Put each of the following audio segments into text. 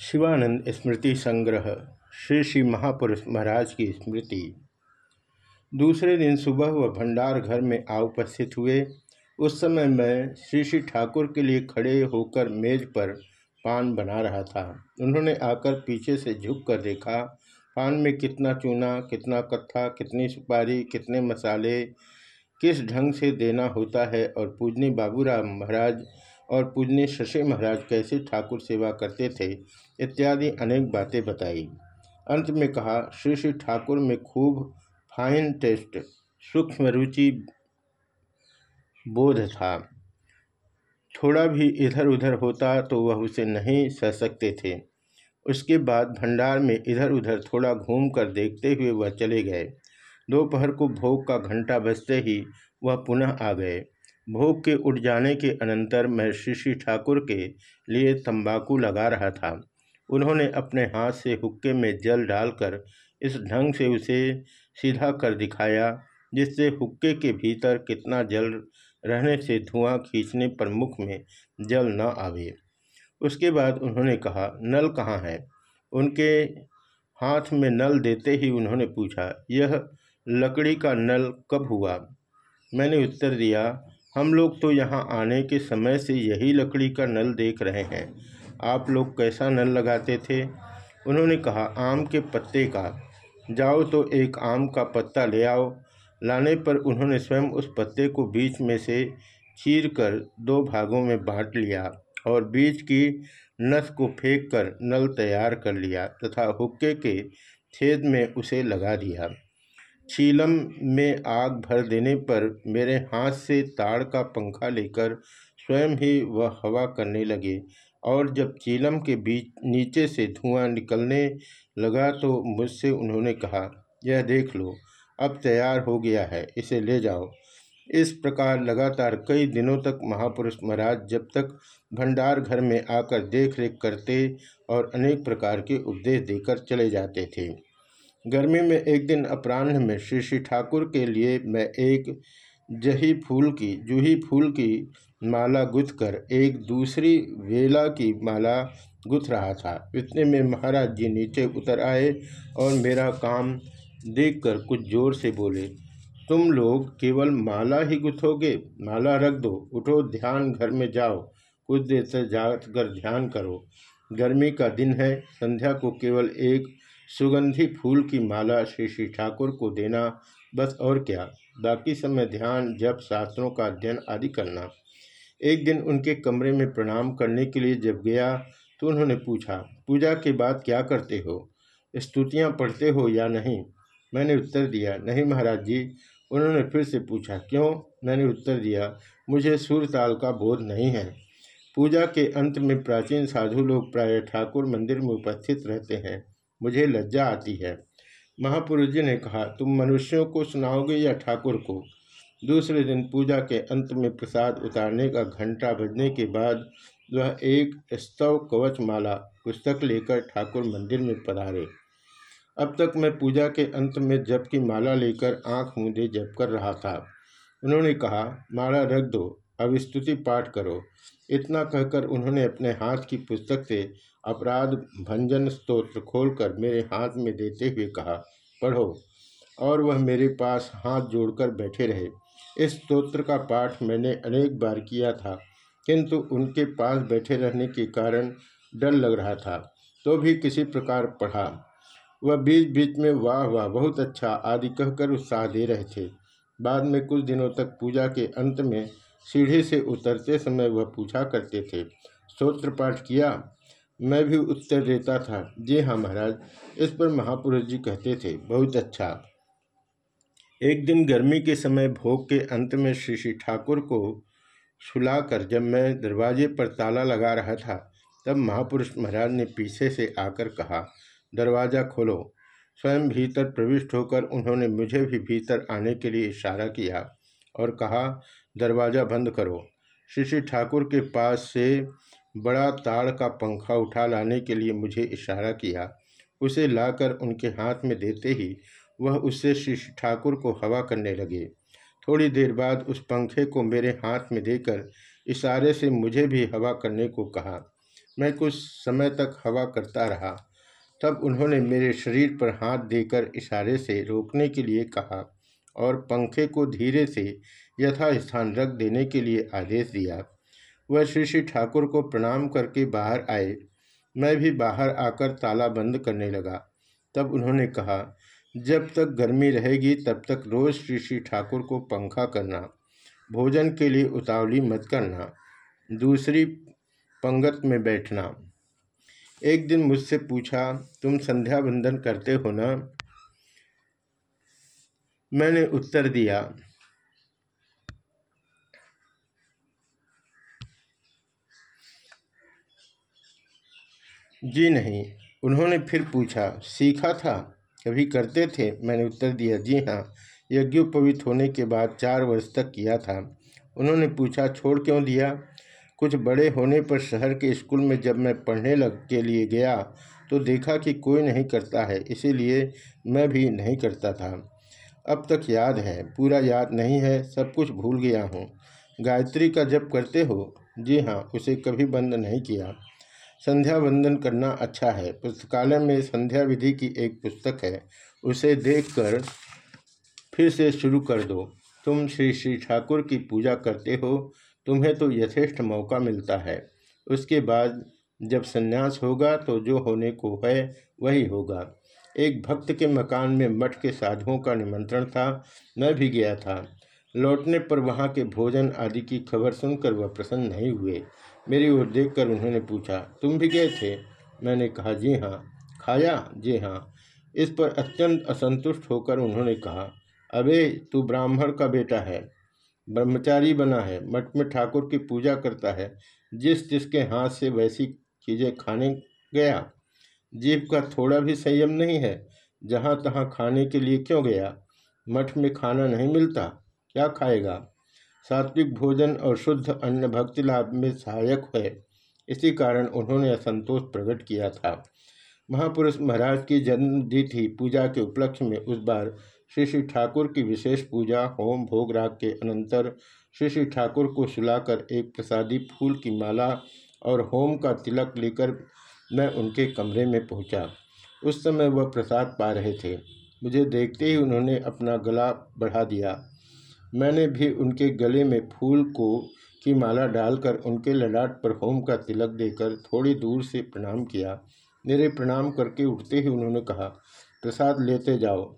शिवानंद स्मृति संग्रह, श्री श्री महापुरुष महाराज की स्मृति। दूसरे दिन सुबह वह भंडार घर में आ उपस्थित हुए। उस समय मैं श्री श्री ठाकुर के लिए खड़े होकर मेज पर पान बना रहा था। उन्होंने आकर पीछे से झुक कर देखा, पान में कितना चूना, कितना कत्था, कितनी सुपारी, कितने मसाले, किस ढंग से देना होता है और पूजनी बाबूराम महाराज और पूजनी शशि महाराज कैसे ठाकुर सेवा करते थे, इत्यादि अनेक बातें बताई। अंत में कहा, श्री श्री ठाकुर में खूब फाइन टेस्ट सूक्ष्म रुचि बोध था। थोड़ा भी इधर उधर होता तो वह उसे नहीं सह सकते थे। उसके बाद भंडार में इधर उधर थोड़ा घूम कर देखते हुए वह चले गए। दोपहर को भोग का घंटा बजते ही वह पुनः आ गए। भोग के उठ जाने के अनंतर मैं श्री ठाकुर के लिए तंबाकू लगा रहा था। उन्होंने अपने हाथ से हुक्के में जल डालकर इस ढंग से उसे सीधा कर दिखाया, जिससे हुक्के के भीतर कितना जल रहने से धुआँ खींचने पर मुख में जल न आवे। उसके बाद उन्होंने कहा, नल कहाँ है? उनके हाथ में नल देते ही उन्होंने पूछा, यह लकड़ी का नल कब हुआ? मैंने उत्तर दिया हम लोग तो यहाँ आने के समय से यही लकड़ी का नल देख रहे हैं। आप लोग कैसा नल लगाते थे? उन्होंने कहा, आम के पत्ते का। जाओ तो एक आम का पत्ता ले आओ। लाने पर उन्होंने स्वयं उस पत्ते को बीच में से चीर कर दो भागों में बांट लिया और बीच की नस को फेंक कर नल तैयार कर लिया तथा हुक्के के छेद में उसे लगा दिया। छीलम में आग भर देने पर मेरे हाथ से ताड़ का पंखा लेकर स्वयं ही वह हवा करने लगे और जब चीलम के बीच, नीचे से धुआँ निकलने लगा तो मुझसे उन्होंने कहा, यह देख लो, अब तैयार हो गया है, इसे ले जाओ। इस प्रकार लगातार कई दिनों तक महापुरुष महाराज जब तक भंडार घर में आकर देख रेख करते और अनेक प्रकार के उपदेश देकर चले जाते थे। गर्मी में एक दिन अपराह्न में श्री श्री ठाकुर के लिए मैं एक जही फूल की, जूही फूल की माला गुथ कर एक दूसरी वेला की माला गुथ रहा था। इतने में महाराज जी नीचे उतर आए और मेरा काम देखकर कुछ ज़ोर से बोले, तुम लोग केवल माला ही गुथोगे? माला रख दो, उठो, ध्यान घर में जाओ, कुछ देर से जाकर ध्यान करो। गर्मी का दिन है, संध्या को केवल एक सुगंधी फूल की माला श्री श्री ठाकुर को देना, बस और क्या। बाकी समय ध्यान, जप, शास्त्रों का अध्ययन आदि करना। एक दिन उनके कमरे में प्रणाम करने के लिए जब गया तो उन्होंने पूछा, पूजा के बाद क्या करते हो? स्तुतियाँ पढ़ते हो या नहीं? मैंने उत्तर दिया, नहीं महाराज जी। उन्होंने फिर से पूछा, क्यों? मैंने उत्तर दिया, मुझे सुर ताल का बोध नहीं है। पूजा के अंत में प्राचीन साधु लोग प्राय ठाकुर मंदिर में उपस्थित रहते हैं। मुझे लज्जा आती है। महापुरुष जी ने कहा, तुम मनुष्यों को सुनाओगे या ठाकुर को? दूसरे दिन पूजा के अंत में प्रसाद उतारने का घंटा बजने के बाद वह एक स्तव कवच माला पुस्तक लेकर ठाकुर मंदिर में पधारे। अब तक मैं पूजा के अंत में जप की माला लेकर आँख मूंदे जप कर रहा था। उन्होंने कहा, माला रख दो, अब स्तुति पाठ करो। इतना कहकर उन्होंने अपने हाथ की पुस्तक से अपराध भंजन स्तोत्र खोलकर मेरे हाथ में देते हुए कहा, पढ़ो। और वह मेरे पास हाथ जोड़कर बैठे रहे। इस स्तोत्र का पाठ मैंने अनेक बार किया था, किंतु उनके पास बैठे रहने के कारण डर लग रहा था तो भी किसी प्रकार पढ़ा। वह बीच बीच में, वाह वाह, बहुत अच्छा आदि कहकर उत्साह दे रहे थे। बाद में कुछ दिनों तक पूजा के अंत में सीढ़ी से उतरते समय वह पूछा करते थे स्तोत्र पाठ किया? मैं भी उत्तर देता था, जी हाँ महाराज। इस पर महापुरुष जी कहते थे, बहुत अच्छा। एक दिन गर्मी के समय भोग के अंत में श्री श्री ठाकुर को सुलाकर जब मैं दरवाजे पर ताला लगा रहा था, तब महापुरुष महाराज ने पीछे से आकर कहा, दरवाज़ा खोलो। स्वयं भीतर प्रविष्ट होकर उन्होंने मुझे भी भीतर आने के लिए इशारा किया। और कहा, दरवाज़ा बंद करो। श्री ठाकुर के पास से बड़ा ताड़ का पंखा उठा लाने के लिए मुझे इशारा किया। उसे लाकर उनके हाथ में देते ही वह उससे श्री ठाकुर को हवा करने लगे। थोड़ी देर बाद उस पंखे को मेरे हाथ में देकर इशारे से मुझे भी हवा करने को कहा। मैं कुछ समय तक हवा करता रहा। तब उन्होंने मेरे शरीर पर हाथ देकर इशारे से रोकने के लिए कहा और पंखे को धीरे से यथास्थान रख देने के लिए आदेश दिया। वह श्री श्री ठाकुर को प्रणाम करके बाहर आए। मैं भी बाहर आकर ताला बंद करने लगा। तब उन्होंने कहा, जब तक गर्मी रहेगी, तब तक रोज श्री श्री ठाकुर को पंखा करना, भोजन के लिए उतावली मत करना, दूसरी पंगत में बैठना। एक दिन मुझसे पूछा, तुम संध्या वंदन करते हो ना? मैंने उत्तर दिया। जी नहीं, उन्होंने फिर पूछा, सीखा था? कभी करते थे? मैंने उत्तर दिया, जी हाँ यज्ञोपवित होने के बाद चार वर्ष तक किया था। उन्होंने पूछा, छोड़ क्यों दिया? कुछ बड़े होने पर शहर के स्कूल में जब मैं पढ़ने लग, के लिए गया तो देखा कि कोई नहीं करता है, इसीलिए मैं भी नहीं करता था। अब तक याद है, पूरा याद नहीं है, सब कुछ भूल गया हूँ। गायत्री का जप करते हो? जी हाँ उसे कभी बंद नहीं किया। संध्या वंदन करना अच्छा है। पुस्तकालय में संध्या विधि की एक पुस्तक है। उसे देखकर फिर से शुरू कर दो। तुम श्री श्री ठाकुर की पूजा करते हो, तुम्हें तो यथेष्ट मौका मिलता है। उसके बाद जब संन्यास होगा तो जो होने को है, वही होगा। एक भक्त के मकान में मठ के साधुओं का निमंत्रण था, मैं भी गया था। लौटने पर वहाँ के भोजन आदि की खबर सुनकर वह प्रसन्न नहीं हुए। मेरी ओर देखकर उन्होंने पूछा, तुम भी गए थे? मैंने कहा, जी हाँ। खाया? जी हाँ। इस पर अत्यंत असंतुष्ट होकर उन्होंने कहा, अबे, तू ब्राह्मण का बेटा है, ब्रह्मचारी बना है, मठ में ठाकुर की पूजा करता है, जिस जिसके हाथ से वैसी चीज़ें खाने गया जीव का थोड़ा भी संयम नहीं है, जहाँ तहाँ खाने के लिए क्यों गया? मठ में खाना नहीं मिलता, क्या खाएगा? सात्विक भोजन और शुद्ध अन्न भक्ति लाभ में सहायक है। इसी कारण उन्होंने असंतोष प्रकट किया था। महापुरुष महाराज की जन्मतिथि पूजा के उपलक्ष्य में उस बार श्री श्री ठाकुर की विशेष पूजा, होम भोग राग के अनंतर श्री श्री ठाकुर को सुलाकर एक प्रसादी फूल की माला और होम का तिलक लेकर मैं उनके कमरे में पहुँचा। उस समय वह प्रसाद पा रहे थे। मुझे देखते ही उन्होंने अपना गला बढ़ा दिया। मैंने भी उनके गले में फूल को की माला डालकर उनके ललाट पर होम का तिलक देकर थोड़ी दूर से प्रणाम किया। मेरे प्रणाम करके उठते ही उन्होंने कहा, प्रसाद लेते जाओ।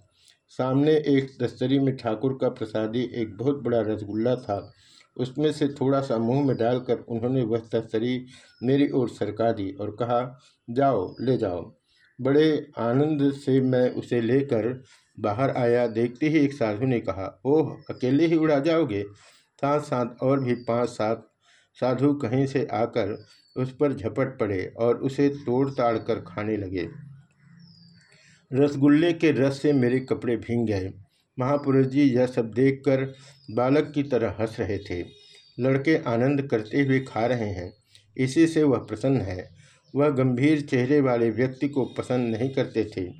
सामने एक दस्तरी में ठाकुर का प्रसादी एक बहुत बड़ा रसगुल्ला था। उसमें से थोड़ा सा मुँह में डालकर उन्होंने वह तस्तरी मेरी ओर सरका दी और कहा, जाओ, ले जाओ। बड़े आनंद से मैं उसे लेकर बाहर आया, देखते ही एक साधु ने कहा, ओह, अकेले ही उड़ा जाओगे? साथ साथ और भी पाँच सात साधु कहीं से आकर उस पर झपट पड़े और उसे तोड़ ताड़ कर खाने लगे। रसगुल्ले के रस से मेरे कपड़े भींग गए। महापुरुष जी यह सब देखकर बालक की तरह हंस रहे थे। लड़के आनंद करते हुए खा रहे हैं। इसी से वह प्रसन्न है। वह गंभीर चेहरे वाले व्यक्ति को पसंद नहीं करते थे।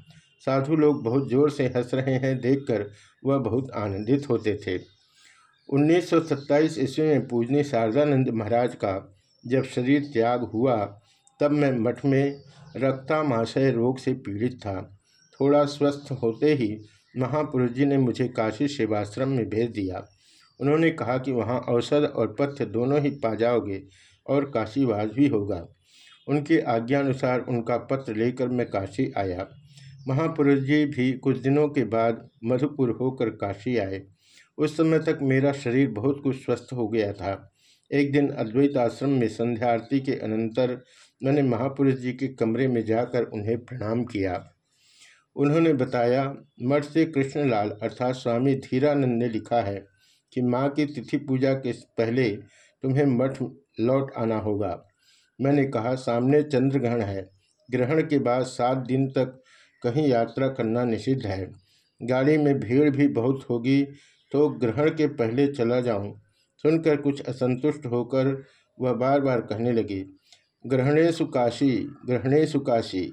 साधु लोग बहुत ज़ोर से हंस रहे हैं देखकर वह बहुत आनंदित होते थे। 1927 ईस्वी में पूजनी शारदानंद महाराज का जब शरीर त्याग हुआ, तब मैं मठ में रक्तामाशय रोग से पीड़ित था। थोड़ा स्वस्थ होते ही महापुरुष जी ने मुझे काशी सेवाश्रम में भेज दिया। उन्होंने कहा कि वहाँ औषध और पथ्य दोनों ही पा जाओगे और काशीवास भी होगा। उनके आज्ञानुसार उनका पत्र लेकर मैं काशी आया। महापुरुष जी भी कुछ दिनों के बाद मधुपुर होकर काशी आए। उस समय तक मेरा शरीर बहुत कुछ स्वस्थ हो गया था। एक दिन अद्वैत आश्रम में संध्या आरती के अनंतर मैंने महापुरुष जी के कमरे में जाकर उन्हें प्रणाम किया। उन्होंने बताया, मठ से कृष्णलाल अर्थात स्वामी धीरानंद ने लिखा है कि माँ की तिथि पूजा के पहले तुम्हें मठ लौट आना होगा। मैंने कहा, सामने चंद्रग्रहण है। ग्रहण के बाद सात दिन तक कहीं यात्रा करना निषिद्ध है। गाड़ी में भीड़ भी बहुत होगी तो ग्रहण के पहले चला जाऊँ। सुनकर कुछ असंतुष्ट होकर वह बार बार कहने लगी, ग्रहणेशु काशी ग्रहणेशु काशी।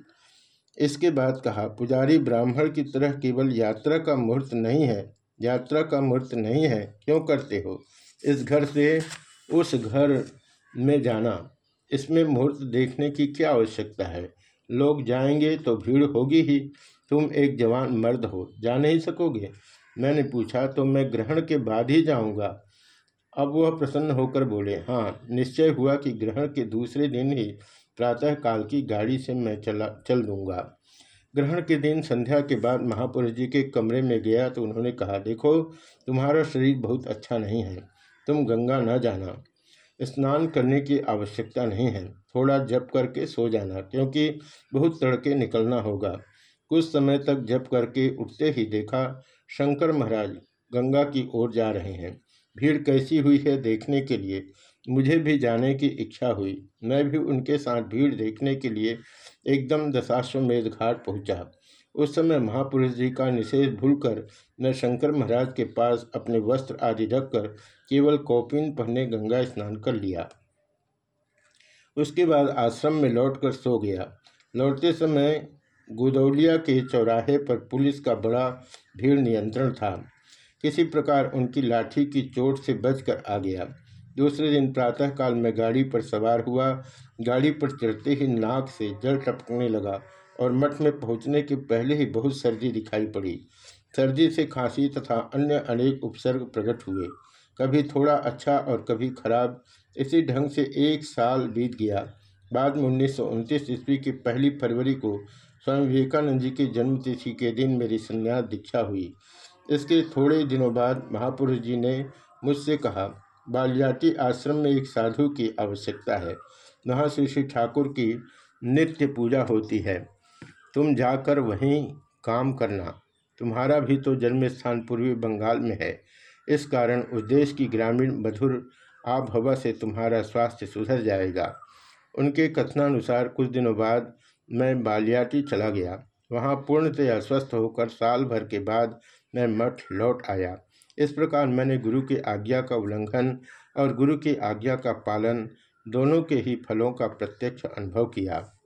इसके बाद कहा, पुजारी ब्राह्मण की तरह केवल यात्रा का मुहूर्त नहीं है, यात्रा का मुहूर्त नहीं है, क्यों करते हो? इस घर से, उस घर में जाना। इसमें मुहूर्त देखने की क्या आवश्यकता है? लोग जाएँगे तो भीड़ होगी ही। तुम एक जवान मर्द हो, जा नहीं सकोगे? मैंने पूछा तो मैं ग्रहण के बाद ही जाऊँगा। अब वह प्रसन्न होकर बोले हाँ निश्चय हुआ कि ग्रहण के दूसरे दिन ही प्रातः काल की गाड़ी से मैं चला, चल दूँगा। ग्रहण के दिन संध्या के बाद महापुरुष जी के कमरे में गया तो उन्होंने कहा, देखो, तुम्हारा शरीर बहुत अच्छा नहीं है। तुम गंगा न जाना। स्नान करने की आवश्यकता नहीं है। थोड़ा जप करके सो जाना, क्योंकि बहुत तड़के निकलना होगा। कुछ समय तक जप करके उठते ही देखा, शंकर महाराज गंगा की ओर जा रहे हैं। भीड़ कैसी हुई है देखने के लिए मुझे भी जाने की इच्छा हुई। मैं भी उनके साथ भीड़ देखने के लिए एकदम दशाश्वमेध घाट पहुँचा। उस समय महापुरुष जी का निषेध भूलकर मैं शंकर महाराज के पास अपने वस्त्र आदि रखकर केवल कौपिन पहने गंगा स्नान कर लिया। उसके बाद आश्रम में लौटकर सो गया। लौटते समय गुदौलिया के चौराहे पर पुलिस का बड़ा भीड़ नियंत्रण था। किसी प्रकार उनकी लाठी की चोट से बचकर आ गया। दूसरे दिन प्रातःकाल में गाड़ी पर सवार हुआ। गाड़ी पर चढ़ते ही नाक से जल टपकने लगा और मठ में पहुँचने के पहले ही बहुत सर्दी दिखाई पड़ी। सर्दी से खांसी तथा अन्य अनेक उपसर्ग प्रकट हुए। कभी थोड़ा अच्छा और कभी खराब, इसी ढंग से एक साल बीत गया। बाद में उन्नीस सौ उनतीस ईस्वी की पहली फरवरी को स्वामी विवेकानंद जी की जन्मतिथि के दिन मेरी संन्यास दीक्षा हुई। इसके थोड़े दिनों बाद महापुरुष जी ने मुझसे कहा बालियाटी आश्रम में एक साधु की आवश्यकता है। वहाँ श्री श्री ठाकुर की नित्य पूजा होती है। तुम जाकर वहीं काम करना। तुम्हारा भी तो जन्म स्थान पूर्वी बंगाल में है। इस कारण उस देश की ग्रामीण मधुर आबहवा से तुम्हारा स्वास्थ्य सुधर जाएगा। उनके कथनानुसार कुछ दिनों बाद मैं बालियाटी चला गया। वहाँ पूर्णतया स्वस्थ होकर साल भर के बाद मैं मठ लौट आया। इस प्रकार मैंने गुरु की आज्ञा का उल्लंघन और गुरु की आज्ञा का पालन दोनों के ही फलों का प्रत्यक्ष अनुभव किया।